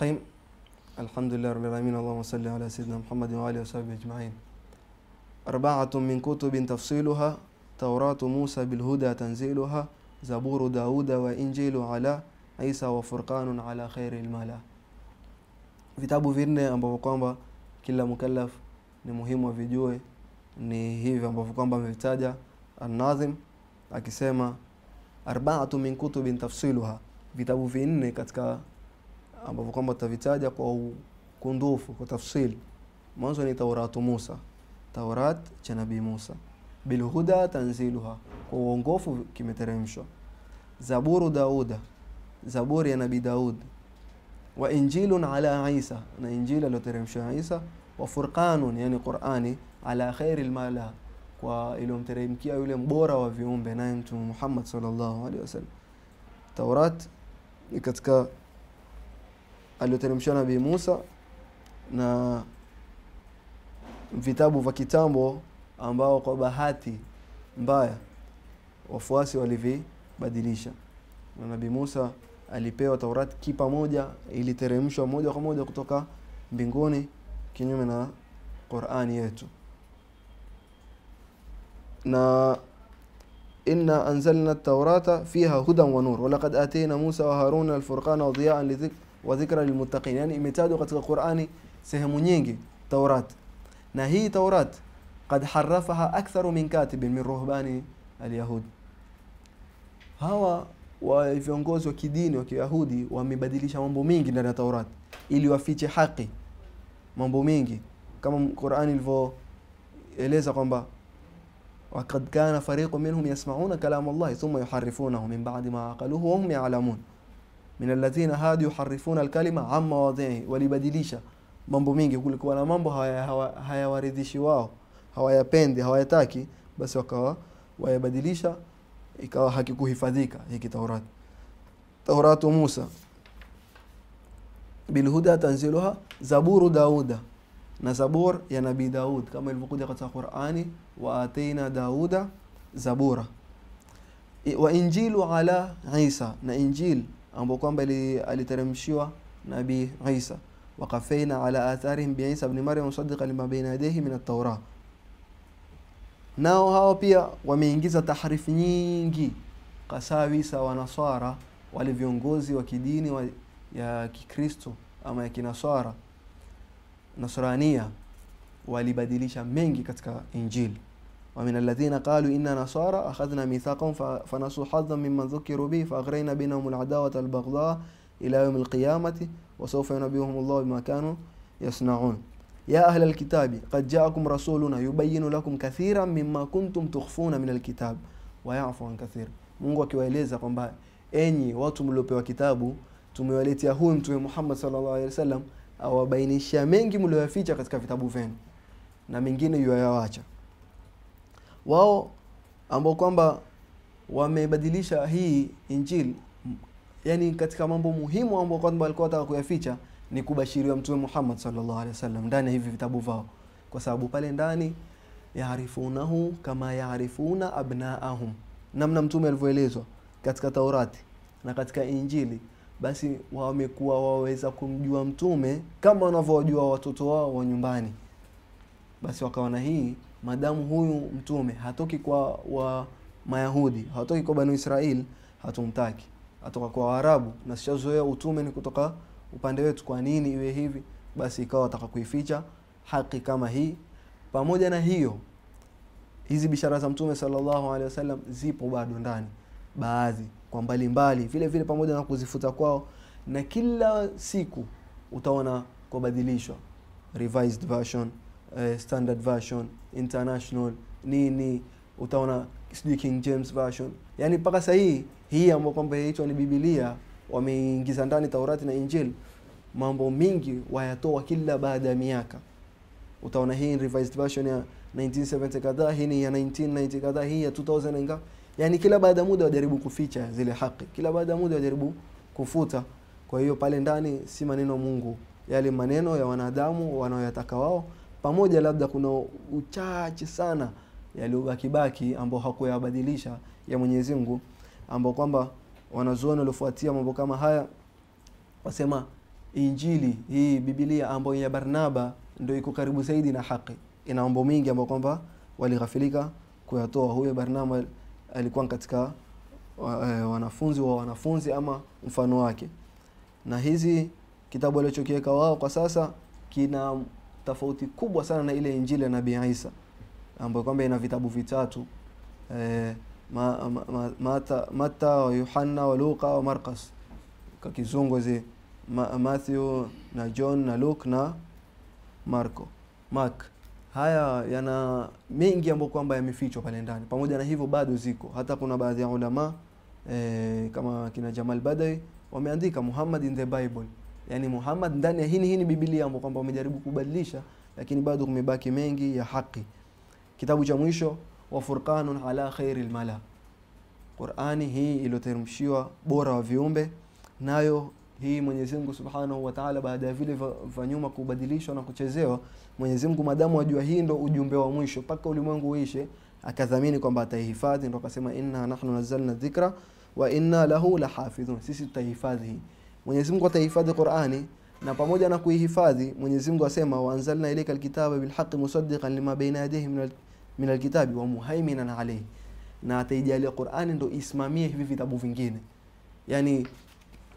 الرحيم. الحمد لله رب العالمين. اللهم صل على سيدنا محمد وآله وصحبه أجمعين. أربعة من كتب تفصيلها توراة موسى بالهدى تنزيلها زبور داود وإنجيل على عيسى وفرقان على خير الملا. Vitabu vinne ambavyo kwamba kila mukallaf ni muhimu avijue ni hivi ambavyo kwamba amevitaja An-Nadhim akisema arbaatu min kutubin tafsiluha, vitabu vinne katika ambavyo kwamba tutavitaja kwa ukundufu kwa tafsil. Mwanzo ni Tauratu Musa, Taurat cha Nabii Musa, bilhuda tanziluha, kwa uongofu kimeteremshwa. Zaburu Dauda, Zaburi ya Nabii Daud, wa injilun ala Isa, na injili aliyoteremshwa Isa, wa furqanun, yani Qurani, ala khairi lmala, kwa iliyomteremkia yule mbora wa viumbe, naye Mtume Muhammad sallallahu alaihi wasallam. Taurat ni katika aliyoteremshwa Nabii Musa na vitabu vya kitambo ambao kwa bahati mbaya wafuasi walivibadilisha. Na Nabii Musa alipewa Taurati kipa moja, iliteremshwa moja kwa moja kutoka mbinguni, kinyume na Qur'ani yetu. Na inna anzalna at-taurata fiha hudan wa nur wa laqad atayna Musa wa Haruna alfurqana wa lidhik وذكرى للمتقين. يعني امتادوا قد القرآن سهم نينجي تورات نهي تورات قد حرفها أكثر من كاتب من رهبان اليهود. هوا وفيونغوز وكدين وكيهودي ومبادلي شامن بومينجي نرى تورات إلي وفيتش حقي من بومينجي كما القرآن الفو إليزا قنبا. وقد كان فريق منهم يسمعون كلام الله ثم يحرفونه من بعد ما عقلوه وهم يعلمون. Min alladhina hadu yuharrifuna alkalima an mawadhihi, walibadilisha mambo mingi. Kulikuwa na mambo hayawaridhishi haya wao, hawayapendi, hawayataki, basi wakawa wayabadilisha, ikawa hakikuhifadhika hiki Taurat. Tauratu Musa bilhuda tanziluha, zaburu Dauda na zabur ya Nabii Daud kama ilivyokuja katika Qur'ani, wa ataina Dauda zabura wa injilu ala Isa, na injil ambao kwamba aliteremshiwa nabi Isa, wakafaina ala atharihim bi Isa ibn Maryam musaddiqan lima baina yadayhi min at-Taurah. Nao hao pia wameingiza taharifu nyingi kasawisa wa Nasara, wale viongozi wa kidini wa ya Kikristo ama ya Kinaswara Nasrania, walibadilisha mengi katika Injili. Wa min alladhina qalu inna nasara ميثاقهم فنسوا fanasu مما mimma dhukiru فأغرينا بينهم bainahum البغضاء إلى ila yawm alqiyamati wa sawfa بما كانوا bima kanu yasna'un. Ya ahla alkitabi qad ja'akum rasuluna كثيرا kuntum tukhfuna min alkitab. Wa ya'fu an kathir. Mungu akiwaeleza kwamba enyi watu mliopewa kitabu tumewaletea huyu Mtume Muhammad sallallahu alaihi wasallam awabainisha mengi mlioyaficha katika vitabu vyenu. Na mengine yuyawacha wao ambao kwamba wamebadilisha hii Injili, yani katika mambo muhimu ambao kwamba walikuwa wanataka kuyaficha ni kubashiriwa Mtume Muhammad sallallahu alaihi wasallam ndani ya hivi vitabu vao, kwa sababu pale ndani yaarifunahu kama yaarifuna abnaahum, namna mtume alivyoelezwa katika Taurati na katika Injili, basi wamekuwa waweza kumjua mtume kama wanavyowajua watoto wao wa nyumbani. Basi wakaona hii madamu huyu mtume hatoki kwa wa Mayahudi, hatoki kwa Banu Israel, hatumtaki, atoka kwa Waarabu. Na sishazoea utume ni kutoka upande wetu, kwa nini iwe hivi? Basi ikawa wataka kuificha haki kama hii. Pamoja na hiyo, hizi bishara za mtume sallallahu alaihi wasallam zipo bado ndani, baadhi kwa mbalimbali vile vile, pamoja na kuzifuta kwao, na kila siku utaona kubadilishwa revised version Uh, standard version international nini, utaona sijui King James version, yani mpaka sasa hii hii ambayo kwamba inaitwa ni Biblia wameingiza ndani Taurati na Injili, mambo mingi wayatoa kila baada ya miaka. Utaona hii revised version ya 1970 kadhaa, hii ni ya 1990 kadhaa, hii ya 2000 inga, yani kila baada ya muda wajaribu kuficha zile haki, kila baada ya muda wajaribu kufuta. Kwa hiyo pale ndani si maneno Mungu, yale maneno ya wanadamu wanaoyataka wao pamoja labda kuna uchache sana yaliyobakibaki ambao hakuyabadilisha ya Mwenyezi Mungu, ambao kwamba wanazuoni waliofuatia mambo kama haya wasema injili hii bibilia ambayo ya barnaba ndio iko karibu zaidi na haki. Ina mambo mingi ambayo kwamba walighafilika kuyatoa. Huyo barnaba alikuwa katika eh, wanafunzi wa wanafunzi ama mfano wake. Na hizi kitabu alichokiweka wao kwa sasa kina tofauti kubwa sana na ile injili ya nabii isa ambayo kwamba ina vitabu vitatu eh, ma, ma, ma, mata, mata wa yohana wa luka wa markas kwa kizungu zi ma, matthew na john na luke na marco. Mark. Haya yana mengi ambayo kwamba yamefichwa pale ndani. Pamoja na hivyo bado ziko. Hata kuna baadhi ya ulama eh, kama kina jamal Badai wameandika muhammad in the bible yani muhammad ndani ya hini hini biblia ambapo kwamba wamejaribu kubadilisha lakini bado kumebaki mengi ya haki. Kitabu cha mwisho wa furqanun ala khairi mala, qurani hii iliyoteremshiwa bora wa viumbe nayo hii Mwenyezi Mungu Subhanahu wa Ta'ala baada ya vile vya nyuma kubadilishwa na kuchezewa Mwenyezi Mungu madamu ajua hii ndo ujumbe wa mwisho mpaka ulimwengu uishe akadhamini kwamba ataihifadhi ndo akasema inna nahnu nazzalna dhikra wa inna lahu lahafidhun. Sisi tutahifadhi hii Mwenyezi Mungu atahifadhi Qur'ani na pamoja na kuihifadhi Mwenyezi Mungu asema wa anzalna ilayka alkitaba bilhaqqi musaddiqan lima bayna yadayhi min alkitabi wa muhaiminan alayhi. Na ataijalia Qur'ani ndo isimamie hivi vitabu vingine. Yani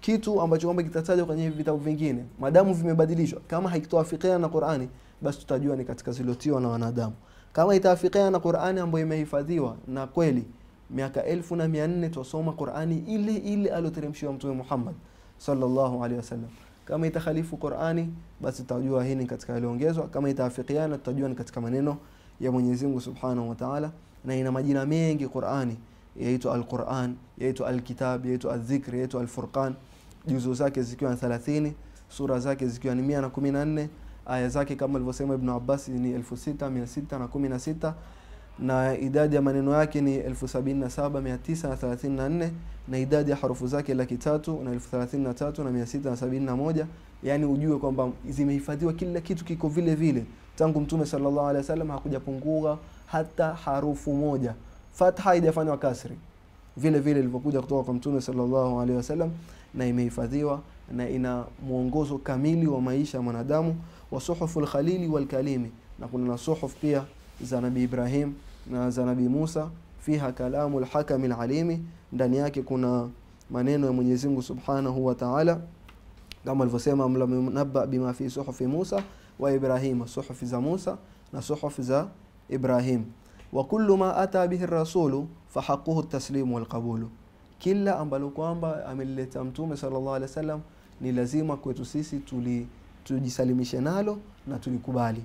kitu ambacho kwamba kitatajwa kwenye hivi vitabu vingine madamu vimebadilishwa kama haikitoafikiana na Qur'ani basi tutajua ni katika zilotiwa na wanadamu. Kama itaafikiana na Qur'ani ambayo imehifadhiwa na kweli miaka elfu na mia nne twasoma Qur'ani ile ile alioteremshiwa Mtume Muhammad sallallahu alaihi wasallam. Kama itakhalifu Qur'ani basi tutajua hii ni katika yaliongezwa kama itaafikiana tutajua ni katika maneno ya Mwenyezi Mungu Subhanahu wa Ta'ala. Na ina majina mengi Qur'ani. Yaitwa Al-Qur'an alkitab Al-Kitab yaitwa Al-Dhikr yaitwa Al-Furqan. Juzu zake zikiwa ni 30 sura zake zikiwa ni 114 aya zake kama alivyosema Ibn Abbas ni 6616 na idadi ya maneno yake ni 77934 na idadi ya harufu zake laki tatu na 1033 na 671 yani ujue kwamba zimehifadhiwa kila kitu kiko vile vile. Tangu mtume sallallahu alaihi wasallam hakujapungua hata harufu moja. Fatha haijafanywa kasri. Vile vile ilivyokuja kutoka kwa mtume sallallahu alaihi wasallam na imehifadhiwa na ina mwongozo kamili wa maisha ya mwanadamu wa suhuful khalili wal kalimi. Na kuna na suhuf pia za nabii Ibrahim na za nabii Musa fiha kalamu lhakami lalimi ndani yake kuna maneno ya Mwenyezi Mungu Subhanahu wa Ta'ala. Kama alivyosema lam yunabba bima fi suhufi Musa wa Ibrahim suhufi za Musa na suhufi za Ibrahim. Wa kullu ma ata bihi rasulu fahaquhu taslimu walqabulu. Kila ambalo kwamba amelileta mtume sallallahu alaihi wasallam ni lazima kwetu sisi tuli tujisalimishe nalo na tulikubali.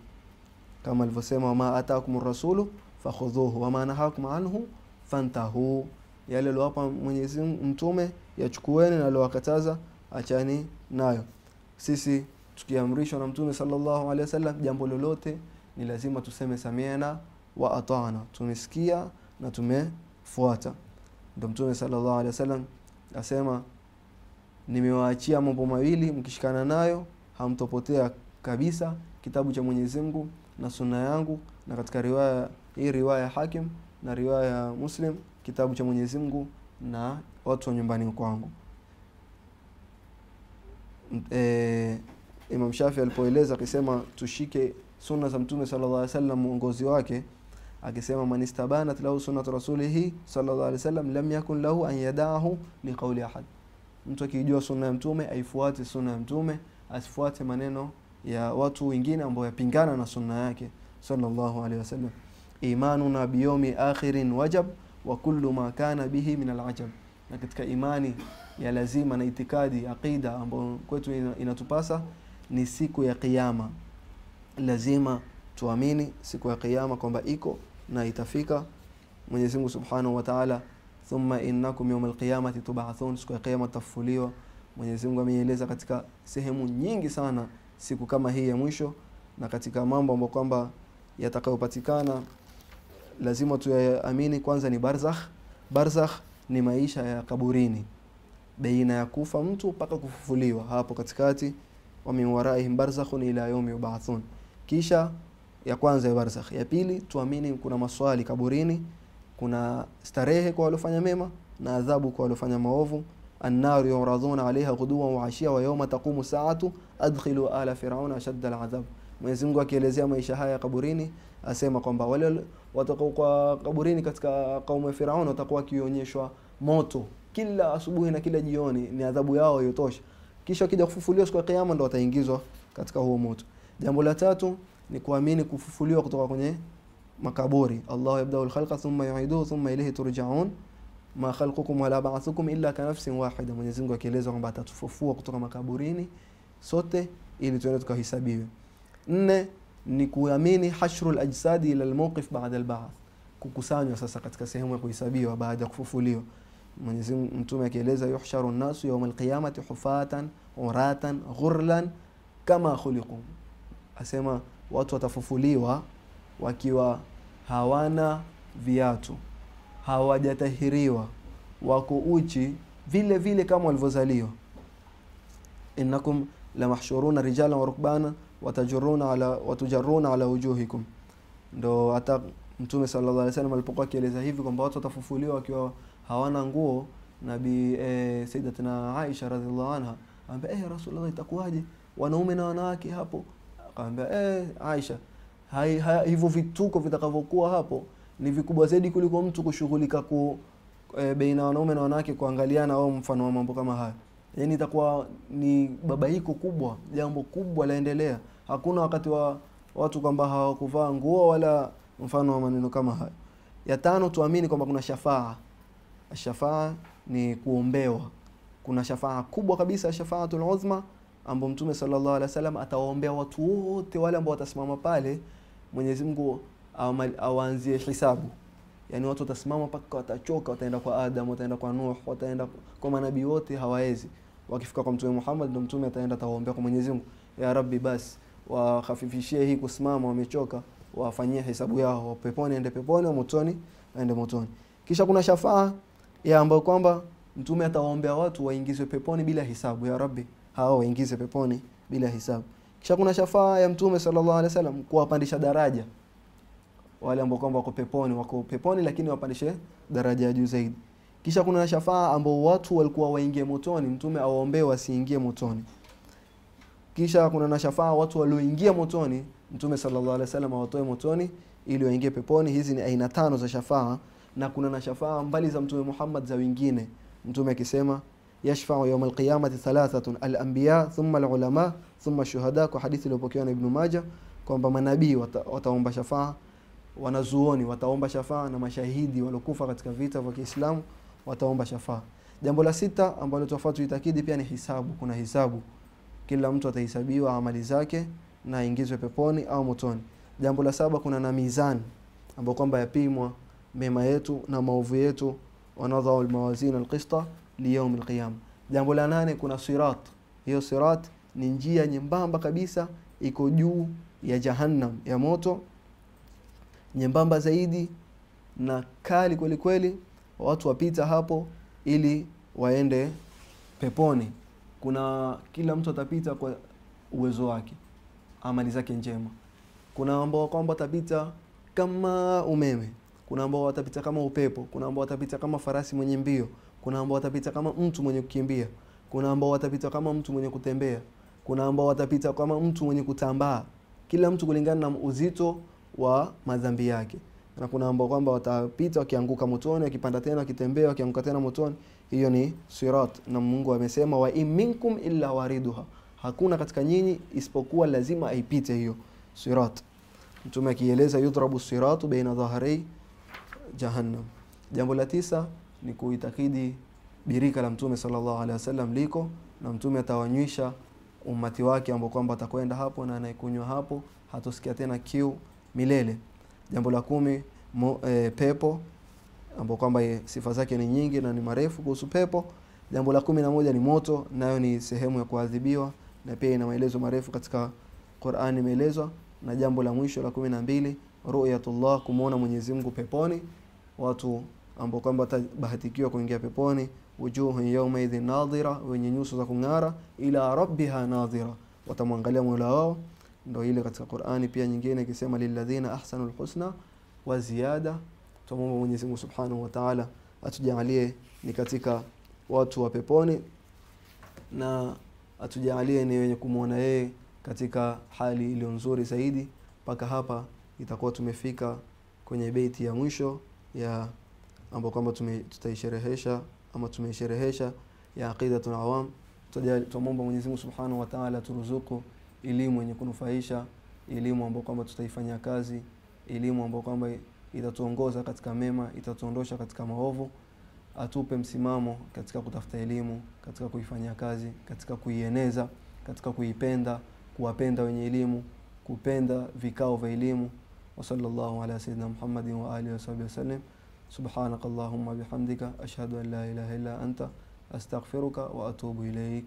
Kama alivyosema ma atakum rasulu fakhudhuhu wama nahakum anhu fantahu. Yale aliowapa Mwenyezi mtume yachukueni na aliowakataza achani nayo. Sisi tukiamrishwa na mtume sallallahu alaihi wasallam jambo lolote ni lazima tuseme samiana wa atana. Tumesikia na tumefuata. Ndio mtume sallallahu alaihi wasallam asema nimewaachia mambo mawili mkishikana nayo hamtopotea kabisa kitabu cha Mwenyezi Mungu na sunna yangu. Na katika riwaya hii riwaya ya Hakim na riwaya ya Muslim kitabu cha Mwenyezi Mungu na watu wa nyumbani kwangu. E, Imam Shafi alipoeleza akisema tushike sunna za mtume sallallahu alaihi wasallam mwongozi wake akisema man istabanat lahu sunnatu rasulihi sallallahu alaihi wasallam lam yakun lahu an yadahu liqauli ahad. Mtu akijua sunna ya mtume aifuate sunna ya mtume asifuate maneno ya watu wengine ambao yapingana na sunna yake sallallahu alaihi wasallam imanuna biyomi akhirin wajab wa kullu ma kana bihi min alajab. Na katika imani ya lazima na itikadi aqida ambayo kwetu inatupasa ni siku ya kiyama. Lazima tuamini siku ya kiyama kwamba iko na itafika. Mwenyezi Mungu Subhanahu wa Ta'ala thumma innakum yawmal qiyamati tub'athun. Siku ya kiyama tafufuliwa Mwenyezi Mungu ameieleza katika sehemu nyingi sana siku kama hii ya mwisho na katika mambo ambayo kwamba yatakayopatikana lazima tuyaamini kwanza ni barzakh. Barzakh ni maisha ya kaburini. Baina ya kufa mtu mpaka kufufuliwa. Hapo katikati wa min waraihim barzakhun ila yaumi yub'athun. Kisha ya kwanza ya barzakh. Ya pili tuamini kuna maswali kaburini kuna starehe kwa waliofanya mema na adhabu kwa waliofanya maovu. Annaru yuradhuna alaiha ghuduwan wa ashia wa yawma taqumu saatu adkhilu ala firauna ashadda aladhab. Mwenyezi Mungu akielezea maisha haya ya kaburini asema kwamba wale watakao kwa kaburini katika kaumu ya Firauni watakuwa wakionyeshwa moto kila asubuhi na kila jioni, ni adhabu yao yotosha. Kisha wakija kufufuliwa siku ya kiyama ndo wataingizwa katika huo moto. Jambo la tatu ni kuamini kufufuliwa kutoka kwenye makaburi. Allahu yabdau khalqa thumma yuiduhu thumma ilayhi turjaun ma khalqukum wala ba'athukum illa ka nafsin wahida. Mwenyezi Mungu akieleza kwamba atatufufua kutoka makaburini sote ili tuende tukahesabiwe. Nne ni kuamini hashru lajsadi ila lmauqif ba'da lbaath, kukusanywa sasa katika sehemu ya kuhesabiwa baada ya kufufuliwa. Mwenyezi mtume akieleza yuhsharu nnasu yauma alqiyamati hufatan uratan ghurlan kama khuliqu, asema watu watafufuliwa wakiwa hawana viatu, hawajatahiriwa, wako uchi vile vile kama walivyozaliwa. innakum lamahshuruna rijalan wa watajuruna ala watujaruna ala wujuhikum. Ndo hata Mtume sallallahu alaihi wasallam alipokuwa akieleza hivi kwamba watu watafufuliwa wakiwa hawana nguo, nabi e, Sayyidatina Aisha radhiallahu anha akamwambia eh, Rasulullah, itakuwaje wanaume na wanawake hapo? Akamwambia eh, Aisha, hai, hai, hivyo vituko vitakavyokuwa hapo ni vikubwa zaidi kuliko mtu kushughulika ku e, baina wanaume na wanawake kuangaliana au mfano wa mambo kama haya. Yani itakuwa ni babaiko kubwa, jambo kubwa laendelea. Hakuna wakati wa watu kwamba hawakuvaa nguo wala mfano wa maneno kama hayo. Ya tano, tuamini kwamba kuna shafaa. Shafaa ni kuombewa. Kuna shafaa kubwa kabisa, shafaatul uzma, ambao Mtume sallallahu alaihi wasallam atawaombea watu wote wale ambao watasimama pale, Mwenyezi Mungu awaanzie hisabu. Yani watu watasimama mpaka watachoka, wataenda kwa Adam, wataenda kwa Nuh, wataenda kwa manabii wote, hawawezi. Wakifika kwa Mtume Muhammad, ndo Mtume ataenda atawaombea kwa Mwenyezi Mungu, ya Rabbi, basi wakhafifishie hii kusimama, wamechoka, wafanyie hesabu yao, wa peponi ende peponi, wa motoni aende motoni. Kisha kuna shafaa ya ambayo kwamba Mtume atawaombea watu waingizwe peponi bila hisabu, ya Rabbi, hao waingize peponi bila hisabu. Kisha kuna shafaa ya Mtume sallallahu alaihi wasallam kuwapandisha daraja wale ambao kwamba wako peponi, wako peponi lakini wapandishe daraja ya juu zaidi. Kisha kuna shafaa ambao watu walikuwa waingie motoni, Mtume awaombee wasiingie motoni. Kisha kuna na shafaa watu walioingia motoni, Mtume sallallahu alaihi wasallam awatoe motoni ili waingie peponi. Hizi ni aina tano za shafaa, na kuna na shafaa mbali za Mtume Muhammad za wengine, Mtume akisema yashfau yawm alqiyamati thalathatun alanbiya thumma alulama thumma shuhada, kwa hadithi iliyopokewa na Ibn Majah kwamba manabii wata, wataomba shafaa wanazuoni wataomba shafaa na mashahidi waliokufa katika vita vya Kiislamu wataomba shafaa. Jambo la sita ambalo tofauti tuitakidi pia ni hisabu. Kuna hisabu, kila mtu atahesabiwa amali zake na aingizwe peponi au motoni. Jambo la saba kuna na mizani ambayo kwamba yapimwa mema yetu na maovu yetu, wanadhau almawazin alqista liyaum alqiyama. Jambo la nane kuna sirat. Hiyo sirat ni njia nyembamba kabisa, iko juu ya jahannam ya moto nyembamba zaidi na kali kweli kweli, watu wapita hapo ili waende peponi. Kuna kila mtu atapita kwa uwezo wake, amali zake njema. Kuna ambao kwamba watapita kama umeme, kuna ambao watapita kama upepo, kuna ambao watapita kama farasi mwenye mbio, kuna ambao watapita kama mtu mwenye kukimbia, kuna ambao watapita kama mtu mwenye kutembea, kuna ambao watapita kama mtu mwenye kutambaa. Kila mtu kulingana na uzito wa madhambi yake, na kuna ambao kwamba watapita wakianguka motoni, wakipanda tena, wakitembea, wakianguka tena motoni. Hiyo ni sirat, na Mungu amesema wa in minkum illa wariduha, hakuna katika nyinyi isipokuwa lazima aipite hiyo sirat. Mtume akieleza yudrabu siratu baina dhahrei jahannam. Jambo la tisa ni kuitakidi birika la Mtume sallallahu alaihi wasallam liko na Mtume atawanywisha umati wake ambao kwamba atakwenda hapo na anayekunywa hapo hatosikia tena kiu milele. Jambo la kumi mo, e, pepo ambao kwamba sifa zake ni nyingi na ni marefu kuhusu pepo. Jambo la kumi na moja ni moto, nayo ni sehemu ya kuadhibiwa na pia ina maelezo marefu katika Qur'ani imeelezwa. Na jambo la mwisho la kumi na mbili ru'yatullah, kumuona Mwenyezi Mungu peponi. Watu ambao kwamba watabahatikiwa kuingia peponi, wujuhu yawma idhin nadhira, wenye nyuso za kung'ara, ila rabbiha nadhira, watamwangalia Mola wao ndo ile katika Qur'ani pia nyingine ikisema lilladhina ahsanul husna wa ziyada. Tumwomba Mwenyezi Mungu Subhanahu wa Ta'ala atujalie ni katika watu wa peponi na atujalie ni wenye kumwona yeye katika hali iliyo nzuri zaidi mpaka hapa itakuwa tumefika kwenye beiti ya mwisho ya ambapo kwamba tutaisherehesha ama tumeisherehesha ya aqidatul awam tunamwomba Mwenyezi Mungu Subhanahu wa Ta'ala turuzuku elimu yenye kunufaisha elimu ambayo kwamba tutaifanyia kazi elimu ambayo kwamba itatuongoza katika mema itatuondosha katika maovu atupe msimamo katika kutafuta elimu katika kuifanyia kazi katika kuieneza katika kuipenda kuwapenda wenye elimu kupenda vikao vya elimu. Wa sallallahu ala sayyidina Muhammadin wa alihi wasahbihi wasallam. Subhanaka allahumma bihamdika ashhadu an la ilaha illa anta astaghfiruka wa atubu ilaik